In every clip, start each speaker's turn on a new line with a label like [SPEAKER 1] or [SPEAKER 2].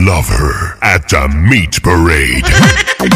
[SPEAKER 1] Love her at the meat parade.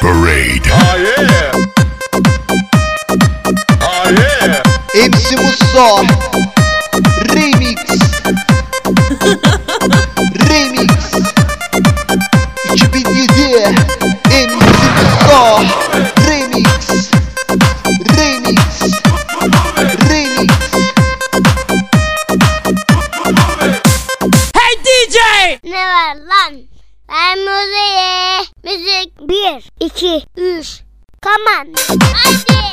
[SPEAKER 1] parade.
[SPEAKER 2] Oh yeah! Oh yeah!
[SPEAKER 3] MC Musa Remix Remix 2007 MC Musa Remix Remix Remix
[SPEAKER 4] Hey DJ!
[SPEAKER 5] Ne var lan? Ben müziğe. Müzik 1, 2, 3. Come on. Hadi.